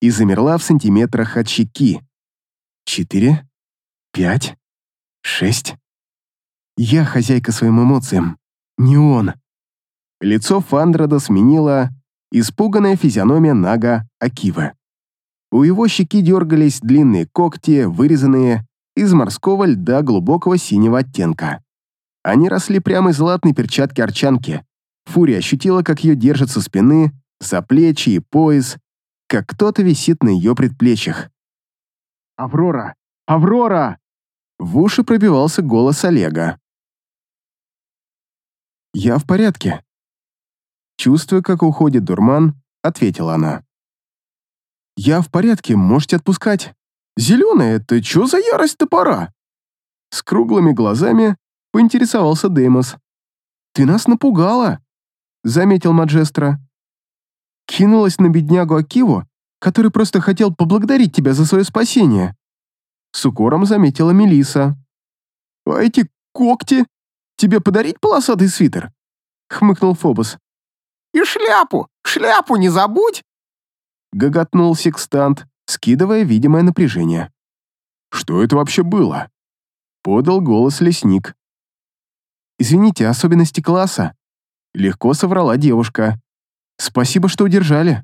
И замерла в сантиметрах от щеки. Четыре, пять, шесть. Я хозяйка своим эмоциям, не он. Лицо Фандрада сменила испуганная физиономия Нага Акивы. У его щеки дергались длинные когти, вырезанные из морского льда глубокого синего оттенка. Они росли прямо из латной перчатки арчанки. Фурия ощутила, как ее держат со спины, за плечи и пояс, как кто-то висит на ее предплечьях. «Аврора! Аврора!» В уши пробивался голос Олега. «Я в порядке». Чувствуя, как уходит дурман, ответила она. «Я в порядке, можете отпускать. Зеленая, это что за ярость топора?» С круглыми глазами поинтересовался Деймос. «Ты нас напугала», — заметил Маджестро. «Кинулась на беднягу Акиву, который просто хотел поблагодарить тебя за свое спасение», — с укором заметила Мелиса. «А эти когти? Тебе подарить полосатый свитер?» — хмыкнул Фобос. «И шляпу! Шляпу не забудь!» — гоготнул секстант, скидывая видимое напряжение. «Что это вообще было?» — подал голос лесник. Извините, особенности класса. Легко соврала девушка. Спасибо, что удержали.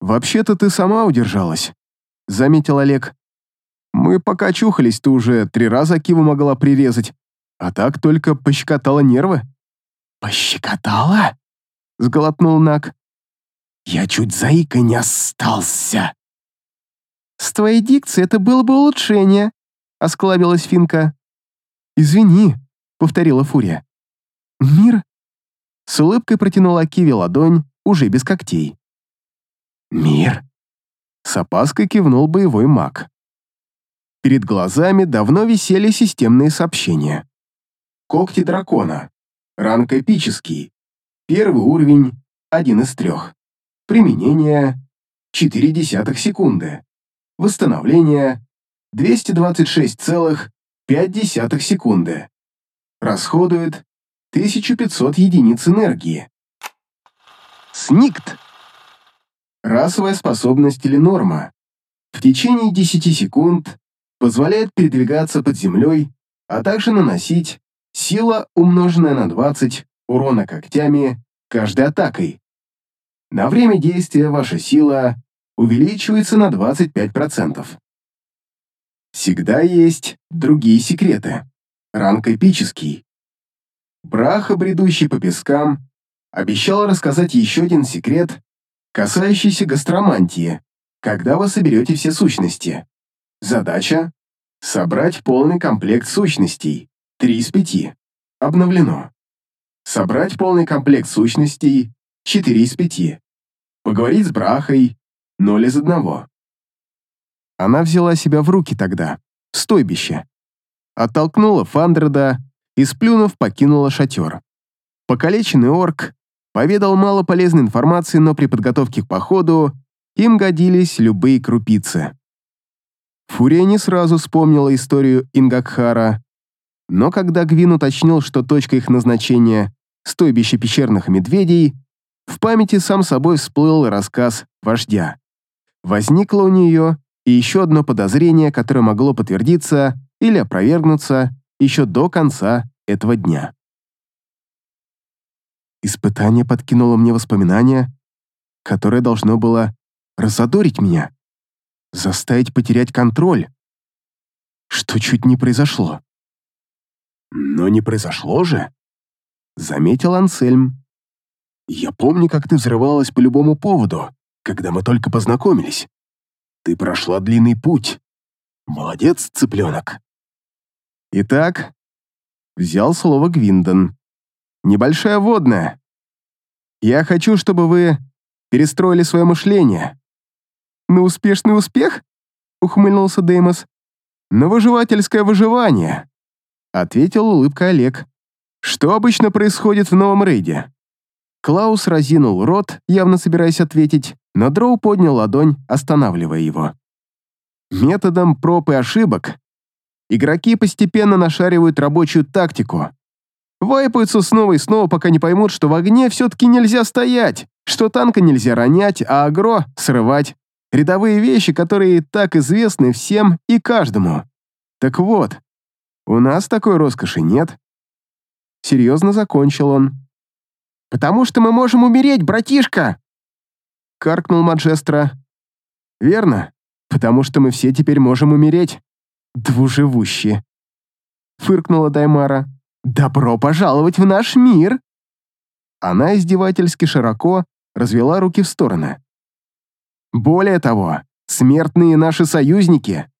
Вообще-то ты сама удержалась, заметил Олег. Мы пока чухались, ты уже три раза Киву могла прирезать, а так только пощекотала нервы. Пощекотала? Сглотнул Нак. Я чуть заикой не остался. С твоей дикцией это было бы улучшение, осклабилась Финка. Извини, — повторила Фурия. «Мир?» С улыбкой протянула Киви ладонь уже без когтей. «Мир!» — с опаской кивнул боевой маг. Перед глазами давно висели системные сообщения. Когти дракона. Ранг эпический. Первый уровень — один из трех. Применение — 0,4 секунды. Восстановление — 226,5 секунды. Расходует 1500 единиц энергии. Сникт. Расовая способность или норма. В течение 10 секунд позволяет передвигаться под землей, а также наносить сила, умноженная на 20 урона когтями каждой атакой. На время действия ваша сила увеличивается на 25%. Всегда есть другие секреты. Ранг эпический. Браха, бредущий по пескам, обещал рассказать еще один секрет, касающийся гастромантии, когда вы соберете все сущности. Задача — собрать полный комплект сущностей, 3 из 5. Обновлено. Собрать полный комплект сущностей, 4 из 5. Поговорить с Брахой, 0 из 1. Она взяла себя в руки тогда, в стойбище. Оттолкнула Фандреда и, сплюнув, покинула шатер. Покалеченный орк поведал мало полезной информации, но при подготовке к походу им годились любые крупицы. Фурия не сразу вспомнила историю Ингакхара, но когда Гвин уточнил, что точка их назначения — стойбище пещерных медведей, в памяти сам собой всплыл рассказ вождя. Возникло у нее и еще одно подозрение, которое могло подтвердиться или опровергнуться еще до конца этого дня. Испытание подкинуло мне воспоминания, которое должно было разодорить меня, заставить потерять контроль, что чуть не произошло. Но не произошло же, заметил Ансельм. Я помню, как ты взрывалась по любому поводу, когда мы только познакомились. Ты прошла длинный путь. Молодец, цыпленок. Итак, взял слово Гвиндон. Небольшая водная. Я хочу, чтобы вы перестроили свое мышление. На успешный успех? Ухмыльнулся Деймос. На выживательское выживание. Ответил улыбка Олег. Что обычно происходит в новом рейде? Клаус разинул рот, явно собираясь ответить, но Дроу поднял ладонь, останавливая его. Методом проб и ошибок игроки постепенно нашаривают рабочую тактику. Вайпаются снова и снова, пока не поймут, что в огне все-таки нельзя стоять, что танка нельзя ронять, а агро — срывать. Рядовые вещи, которые так известны всем и каждому. Так вот, у нас такой роскоши нет. Серьезно закончил он. «Потому что мы можем умереть, братишка!» Каркнул Маджестро. «Верно, потому что мы все теперь можем умереть. Двуживущие!» Фыркнула Даймара. «Добро пожаловать в наш мир!» Она издевательски широко развела руки в стороны. «Более того, смертные наши союзники!»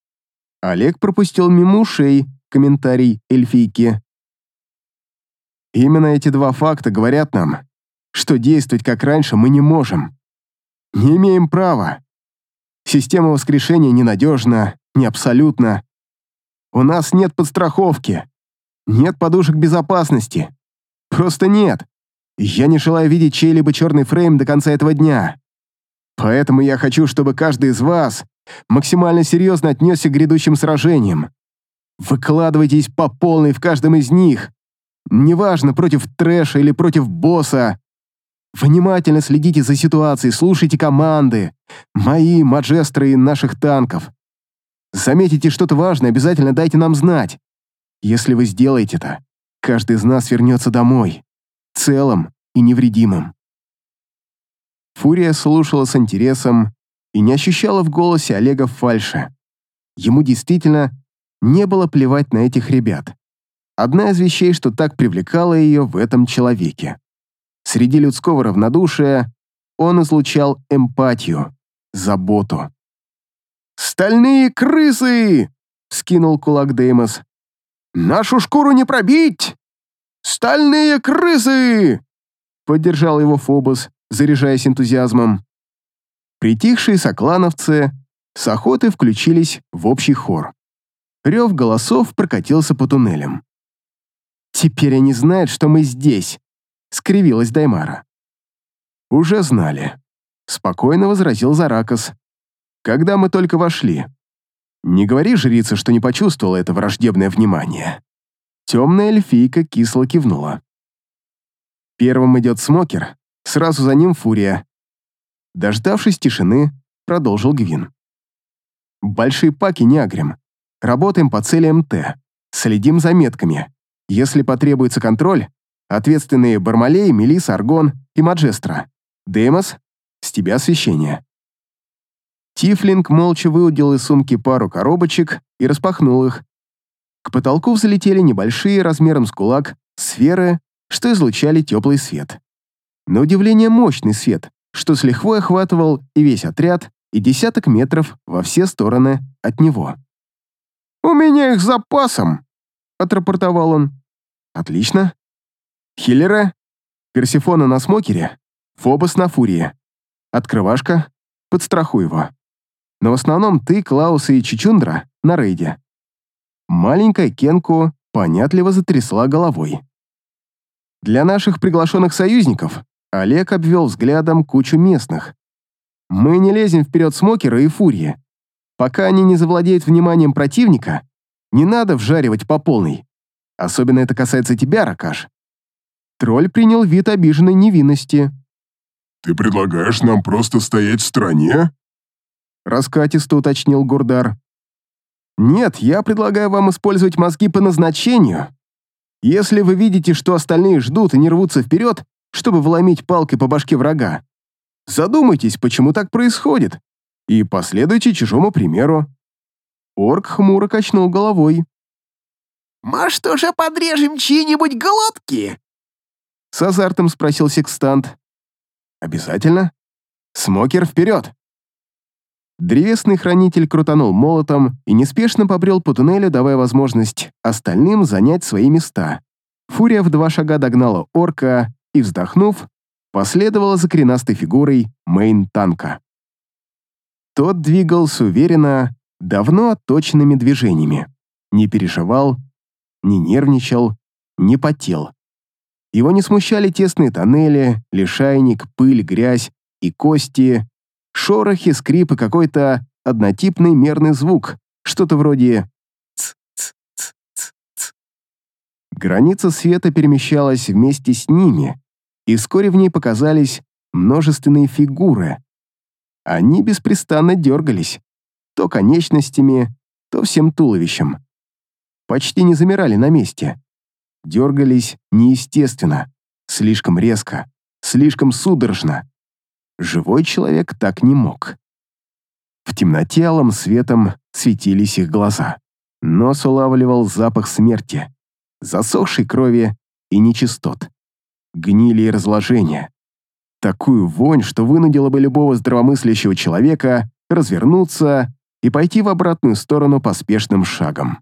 Олег пропустил мимо ушей комментарий эльфийки. Именно эти два факта говорят нам, что действовать как раньше мы не можем. Не имеем права. Система воскрешения ненадежна, не абсолютна. У нас нет подстраховки, нет подушек безопасности. Просто нет. Я не желаю видеть чей-либо черный фрейм до конца этого дня. Поэтому я хочу, чтобы каждый из вас максимально серьезно отнесся к грядущим сражениям. Выкладывайтесь по полной в каждом из них. Неважно, против трэша или против босса. Внимательно следите за ситуацией, слушайте команды. Мои, Маджестры и наших танков. Заметите что-то важное, обязательно дайте нам знать. Если вы сделаете это, каждый из нас вернется домой, целым и невредимым. Фурия слушала с интересом и не ощущала в голосе Олега фальши. Ему действительно не было плевать на этих ребят. Одна из вещей, что так привлекала ее в этом человеке. Среди людского равнодушия он излучал эмпатию, заботу. «Стальные крысы!» — скинул кулак Деймос. «Нашу шкуру не пробить! Стальные крысы!» — поддержал его Фобос, заряжаясь энтузиазмом. Притихшие соклановцы с охоты включились в общий хор. Рев голосов прокатился по туннелям. «Теперь они знают, что мы здесь», — скривилась Даймара. «Уже знали», — спокойно возразил Заракас. «Когда мы только вошли. Не говори жрица, что не почувствовала это враждебное внимание». Темная эльфийка кисло кивнула. Первым идет Смокер, сразу за ним Фурия. Дождавшись тишины, продолжил Гвин. Большие паки не агрим. Работаем по цели МТ. Следим за метками. Если потребуется контроль, ответственные Бармалей, Мелис, Аргон и Маджестра. Деймос, с тебя освещение. Тифлинг молча выудил из сумки пару коробочек и распахнул их. К потолку взлетели небольшие, размером с кулак, сферы, что излучали теплый свет. На удивление мощный свет, что с лихвой охватывал и весь отряд, и десяток метров во все стороны от него. «У меня их запасом», — отрапортовал он. «Отлично. Хиллера, Персифона на смокере, Фобос на фурии. Открывашка, подстрахуй его. Но в основном ты, Клаус и Чичундра на рейде». Маленькая Кенку понятливо затрясла головой. Для наших приглашенных союзников Олег обвел взглядом кучу местных. Мы не лезем вперед Смокера и Фурии. Пока они не завладеют вниманием противника, не надо вжаривать по полной. Особенно это касается тебя, Ракаш. Тролль принял вид обиженной невинности. «Ты предлагаешь нам просто стоять в стороне?» Раскатисто уточнил Гурдар. «Нет, я предлагаю вам использовать мозги по назначению, если вы видите, что остальные ждут и не рвутся вперед, чтобы вломить палкой по башке врага, задумайтесь, почему так происходит, и последуйте чужому примеру. Орк хмуро качнул головой. «Может, уже подрежем чьи-нибудь глотки?» С азартом спросил секстант. «Обязательно? Смокер, вперед!» Древесный хранитель крутанул молотом и неспешно побрел по туннелю, давая возможность остальным занять свои места. Фурия в два шага догнала орка и, вздохнув, последовала за коренастой фигурой мейн-танка. Тот двигался уверенно, давно отточенными движениями. Не переживал, не нервничал, не потел. Его не смущали тесные тоннели, лишайник, пыль, грязь и кости, Шорохи, скрип и какой-то однотипный мерный звук, что-то вроде ц-ц-ц-ц. Граница света перемещалась вместе с ними, и вскоре в ней показались множественные фигуры. Они беспрестанно дергались, то конечностями, то всем туловищем. Почти не замирали на месте. Дергались неестественно, слишком резко, слишком судорожно. Живой человек так не мог. В темноте алым светом светились их глаза. Нос улавливал запах смерти, засохшей крови и нечистот, гнили и разложения. Такую вонь, что вынудила бы любого здравомыслящего человека развернуться и пойти в обратную сторону поспешным шагом.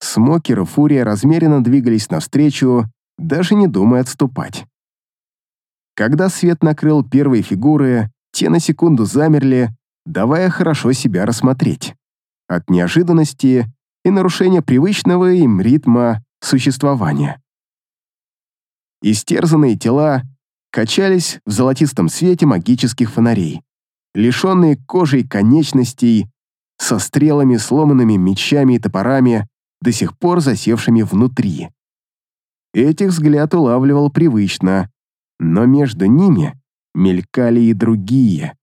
Смокер и Фурия размеренно двигались навстречу, даже не думая отступать. Когда свет накрыл первые фигуры, те на секунду замерли, давая хорошо себя рассмотреть. От неожиданности и нарушения привычного им ритма существования. Истерзанные тела качались в золотистом свете магических фонарей, лишенные кожей конечностей, со стрелами, сломанными мечами и топорами, до сих пор засевшими внутри. Этих взгляд улавливал привычно, но между ними мелькали и другие,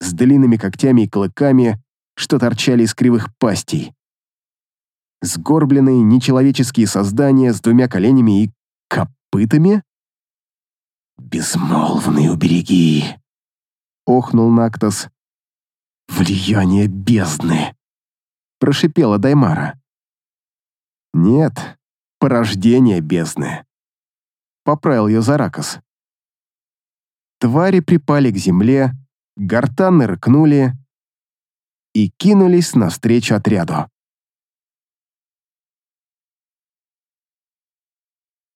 с длинными когтями и клыками, что торчали из кривых пастей. Сгорбленные нечеловеческие создания с двумя коленями и копытами? «Безмолвный убереги!» — охнул Нактос. «Влияние бездны!» — прошипела Даймара. «Нет, порождение бездны», — поправил ее Заракас. Твари припали к земле, гортаны рыкнули и кинулись навстречу отряду.